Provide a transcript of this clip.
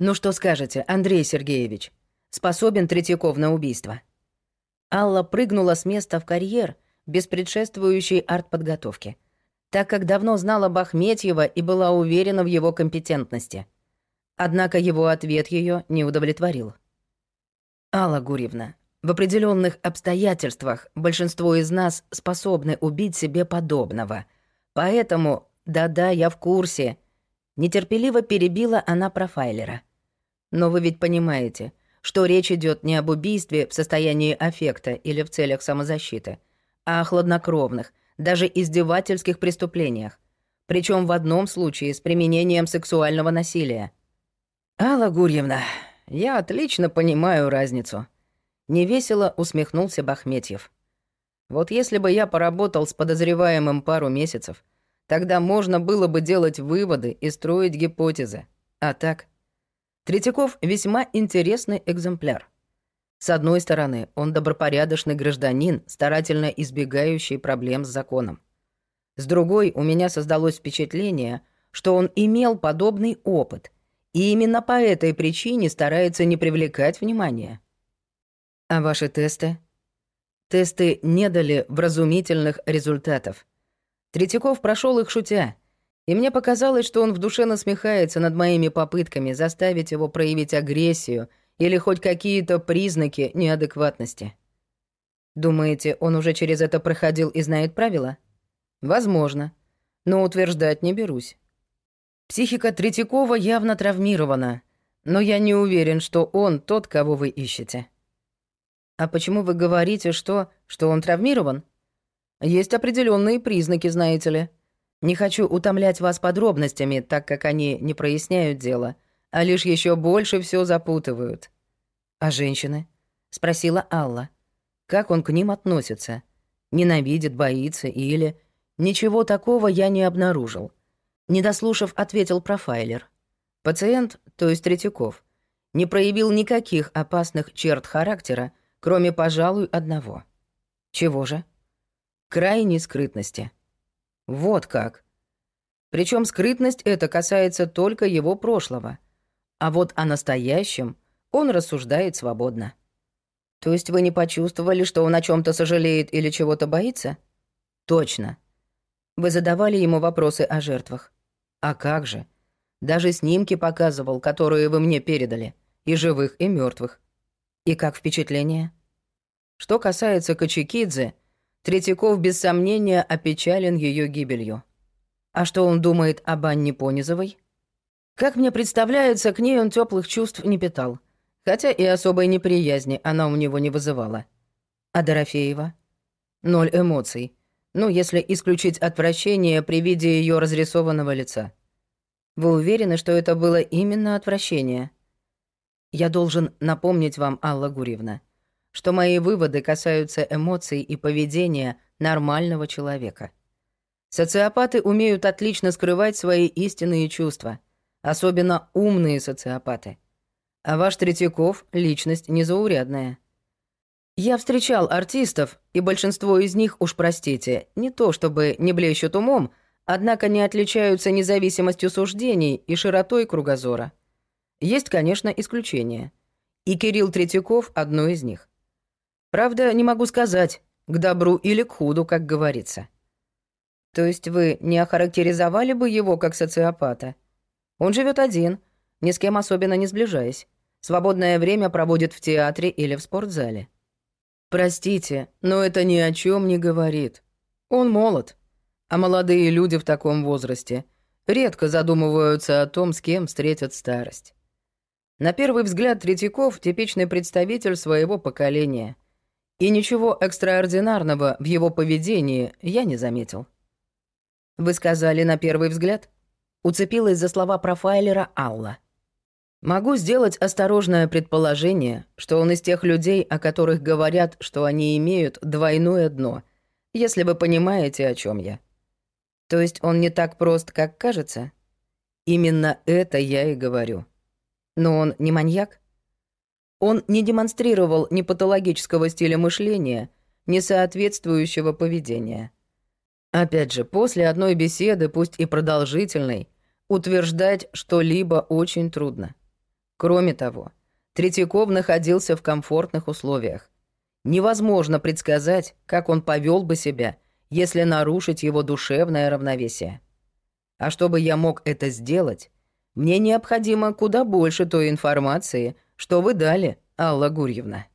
Ну что скажете, Андрей Сергеевич? Способен Третьяков на убийство? Алла прыгнула с места в карьер без предшествующей артподготовки, так как давно знала Бахметьева и была уверена в его компетентности. Однако его ответ ее не удовлетворил. «Алла Гурьевна, в определенных обстоятельствах большинство из нас способны убить себе подобного. Поэтому, да-да, я в курсе», нетерпеливо перебила она профайлера. «Но вы ведь понимаете, что речь идет не об убийстве в состоянии аффекта или в целях самозащиты, а о хладнокровных, даже издевательских преступлениях, причем в одном случае с применением сексуального насилия». «Алла Гурьевна, я отлично понимаю разницу», — невесело усмехнулся Бахметьев. «Вот если бы я поработал с подозреваемым пару месяцев, тогда можно было бы делать выводы и строить гипотезы. А так...» Третьяков весьма интересный экземпляр. С одной стороны, он добропорядочный гражданин, старательно избегающий проблем с законом. С другой, у меня создалось впечатление, что он имел подобный опыт и именно по этой причине старается не привлекать внимания. А ваши тесты? Тесты не дали вразумительных результатов. Третьяков прошел их шутя, и мне показалось, что он в душе насмехается над моими попытками заставить его проявить агрессию или хоть какие-то признаки неадекватности. Думаете, он уже через это проходил и знает правила? Возможно, но утверждать не берусь. Психика Третьякова явно травмирована, но я не уверен, что он тот, кого вы ищете. А почему вы говорите, что, что он травмирован? Есть определенные признаки, знаете ли. Не хочу утомлять вас подробностями, так как они не проясняют дело, а лишь еще больше все запутывают. А женщины? спросила Алла. Как он к ним относится? Ненавидит, боится или... Ничего такого я не обнаружил. Не дослушав, ответил профайлер. Пациент, то есть Третьяков, не проявил никаких опасных черт характера, кроме, пожалуй, одного. Чего же? Крайней скрытности. Вот как. Причем скрытность эта касается только его прошлого. А вот о настоящем он рассуждает свободно. То есть вы не почувствовали, что он о чем то сожалеет или чего-то боится? Точно. Вы задавали ему вопросы о жертвах. А как же? Даже снимки показывал, которые вы мне передали. И живых, и мертвых. И как впечатление? Что касается Качикидзе, Третьяков без сомнения опечален ее гибелью. А что он думает об Анне Понизовой? Как мне представляется, к ней он теплых чувств не питал. Хотя и особой неприязни она у него не вызывала. А Дорофеева? Ноль эмоций. Ну, если исключить отвращение при виде ее разрисованного лица. Вы уверены, что это было именно отвращение? Я должен напомнить вам, Алла Гурьевна, что мои выводы касаются эмоций и поведения нормального человека. Социопаты умеют отлично скрывать свои истинные чувства, особенно умные социопаты. А ваш Третьяков — личность незаурядная. Я встречал артистов, и большинство из них, уж простите, не то чтобы не блещут умом, однако не отличаются независимостью суждений и широтой кругозора. Есть, конечно, исключения. И Кирилл Третьяков — одно из них. Правда, не могу сказать, к добру или к худу, как говорится. То есть вы не охарактеризовали бы его как социопата? Он живет один, ни с кем особенно не сближаясь. Свободное время проводит в театре или в спортзале. Простите, но это ни о чем не говорит. Он молод. А молодые люди в таком возрасте редко задумываются о том, с кем встретят старость. На первый взгляд Третьяков — типичный представитель своего поколения. И ничего экстраординарного в его поведении я не заметил. «Вы сказали на первый взгляд?» Уцепилась за слова профайлера Алла. Могу сделать осторожное предположение, что он из тех людей, о которых говорят, что они имеют двойное дно, если вы понимаете, о чем я. То есть он не так прост, как кажется? Именно это я и говорю. Но он не маньяк? Он не демонстрировал ни патологического стиля мышления, ни соответствующего поведения. Опять же, после одной беседы, пусть и продолжительной, утверждать что-либо очень трудно. Кроме того, Третьяков находился в комфортных условиях. Невозможно предсказать, как он повел бы себя, если нарушить его душевное равновесие. А чтобы я мог это сделать, мне необходимо куда больше той информации, что вы дали, Алла Гурьевна.